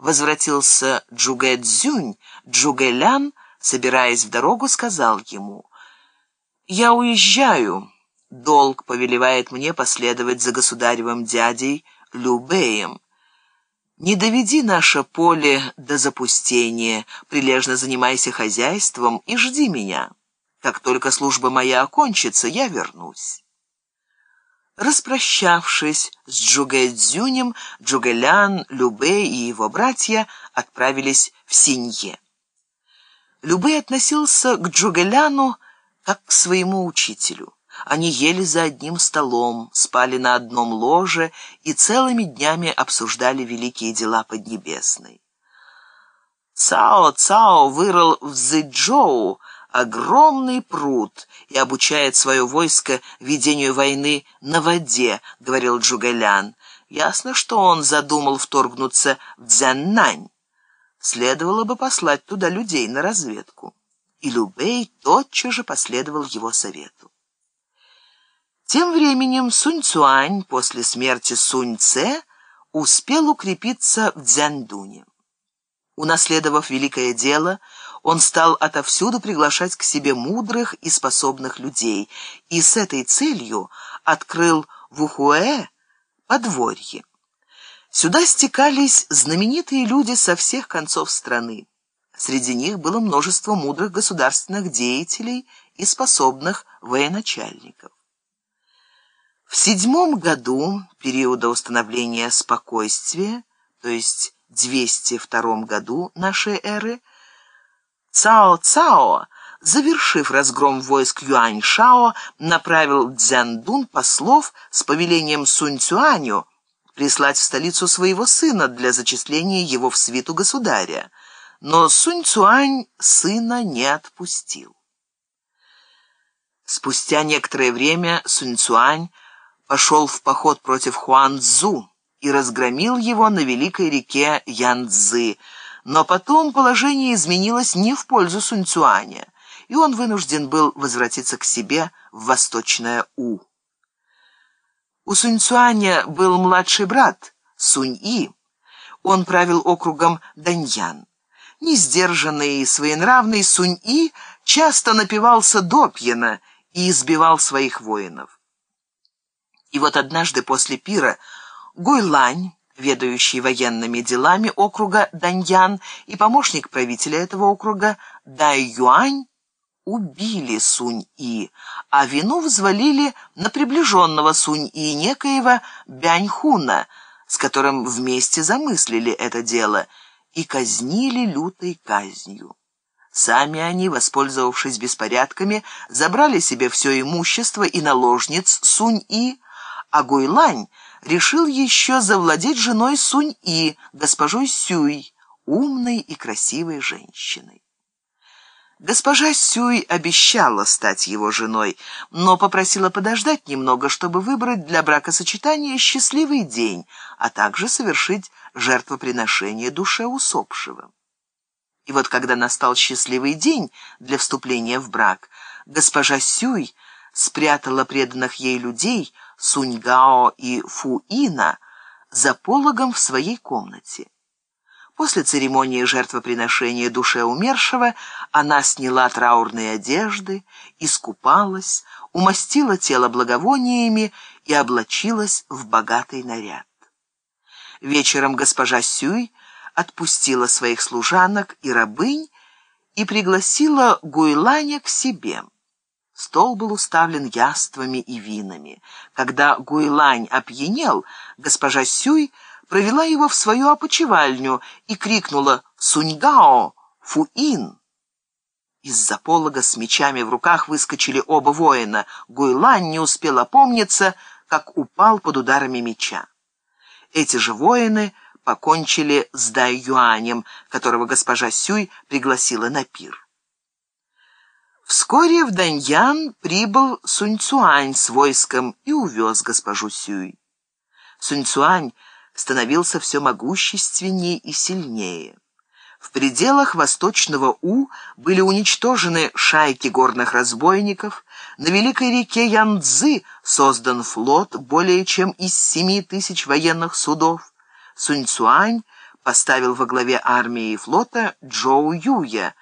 возвратился Джугэ Цзюнь, Джугэ Лян, собираясь в дорогу, сказал ему, «Я уезжаю. Долг повелевает мне последовать за государевым дядей Любеем. Не доведи наше поле до запустения, прилежно занимайся хозяйством и жди меня. Как только служба моя окончится, я вернусь». Распрощавшись с Джугэцзюнем, Джугэлян, Любэ и его братья отправились в Синье. Любэ относился к Джугэляну как к своему учителю. Они ели за одним столом, спали на одном ложе и целыми днями обсуждали великие дела Поднебесной. Цао Цао вырыл в Зиджоу огромный пруд и обучает свое войско ведению войны на воде, говорил Джугэлян. Ясно, что он задумал вторгнуться в Дзяннань. Следовало бы послать туда людей на разведку. И Любей тотчас же последовал его совету. Тем временем Сунь Цуань после смерти Сунь Це успел укрепиться в Дзяндуне. Унаследовав великое дело, он стал отовсюду приглашать к себе мудрых и способных людей, и с этой целью открыл в Ухуэ подворье. Сюда стекались знаменитые люди со всех концов страны. Среди них было множество мудрых государственных деятелей и способных военачальников. В седьмом году периода установления спокойствия, то есть 202 году нашей эры, Цао-Цао, завершив разгром войск Юань-Шао, направил Цзяндун послов с повелением Сунь-Цюаню прислать в столицу своего сына для зачисления его в свиту государя. Но Сунь-Цюань сына не отпустил. Спустя некоторое время Сунь-Цюань пошел в поход против Хуан-Цзу и разгромил его на великой реке Янцзы, но потом положение изменилось не в пользу Сунь-Цюаня, и он вынужден был возвратиться к себе в Восточное У. У Сунь-Цюаня был младший брат Сунь-И. Он правил округом Даньян. Несдержанный и своенравный Сунь-И часто напивался допьяно и избивал своих воинов. И вот однажды после пира Гуйлань, ведающий военными делами округа Даньян и помощник правителя этого округа Дай Юань, убили Сунь-И, а вину взвалили на приближенного Сунь-И некоего Бяньхуна, с которым вместе замыслили это дело и казнили лютой казнью. Сами они, воспользовавшись беспорядками, забрали себе все имущество и наложниц Сунь-И, а Гуйлань решил еще завладеть женой Сунь-И, госпожой Сюй, умной и красивой женщиной. Госпожа Сюй обещала стать его женой, но попросила подождать немного, чтобы выбрать для бракосочетания счастливый день, а также совершить жертвоприношение душе усопшего. И вот когда настал счастливый день для вступления в брак, госпожа Сюй спрятала преданных ей людей, Суньгао и Фуина, за пологом в своей комнате. После церемонии жертвоприношения душе умершего она сняла траурные одежды, искупалась, умастила тело благовониями и облачилась в богатый наряд. Вечером госпожа Сюй отпустила своих служанок и рабынь и пригласила Гуйланя к себе. Стол был уставлен яствами и винами. Когда Гуйлань опьянел, госпожа Сюй провела его в свою опочивальню и крикнула «Суньгао! Фуин!». Из-за полога с мечами в руках выскочили оба воина. Гуйлань не успел опомниться, как упал под ударами меча. Эти же воины покончили с Дай Юанем, которого госпожа Сюй пригласила на пир. Вскоре в Даньян прибыл Суньцуань с войском и увез госпожу Сюй. Суньцуань становился все могущественнее и сильнее. В пределах восточного У были уничтожены шайки горных разбойников, на великой реке Янцзы создан флот более чем из семи тысяч военных судов. Суньцуань поставил во главе армии и флота Джоу Юя,